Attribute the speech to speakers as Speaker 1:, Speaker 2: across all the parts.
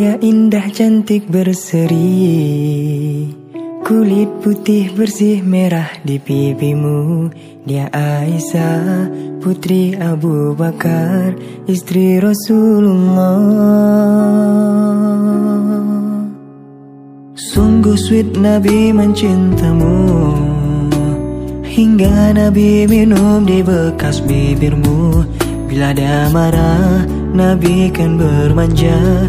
Speaker 1: indah cantik berseri. Kulit putih bersih merah di pipimu. Dia Aisyah putri Abu Bakar Istri Rasulullah. Sungguh sweet Nabi mencintamu. Hingga Nabi minum di bekas bibirmu. Bila dia marah Nabi kan bermanja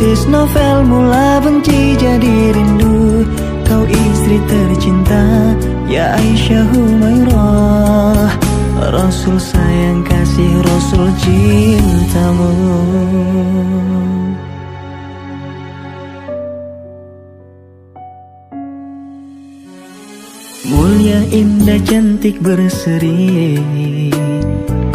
Speaker 1: Persis novel mula benci jadi rindu. Kau istri tercinta Ya Aisyah Humairah. Rasul sayang kasih Rasul cintamu. Mulia indah cantik berseri.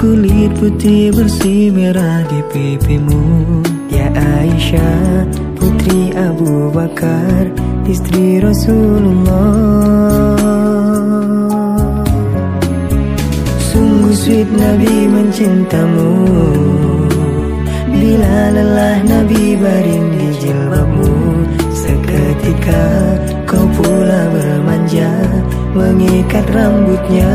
Speaker 1: Kulit putih bersih merah di pipimu Aisyah putri Abu Bakar istri Rasulullah. Sungguh sweet Nabi mencintamu. Bila lelah Nabi baring di jilbabmu. Seketika kau pula bermanja Mengikat rambutnya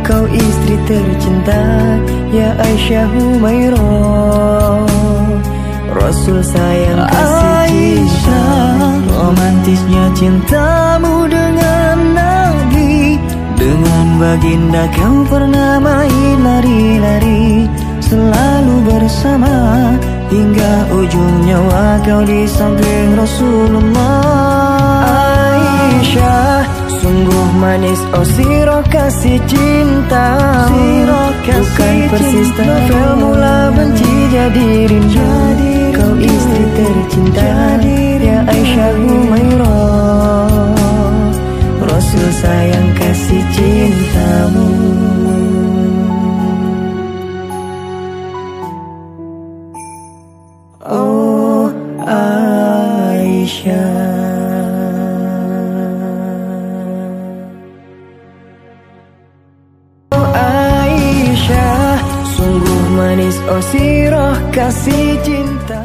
Speaker 1: tercinta Ya Aisyah Rasul sayang kasih Aisyah Romantisnya cintamu dengan Nabi Dengan baginda kau pernah main lari-lari Selalu bersama. Hingga ujung nyawa kau di samping Rasulullah manis oh sirah kasih cinta. Bukan persis novel mula benci jadi rindu. Kau istri tercinta Ya Aisyah Humairah Rasul sayang kasih cintamu. Oh Aisyah manis oh sirah kasih cinta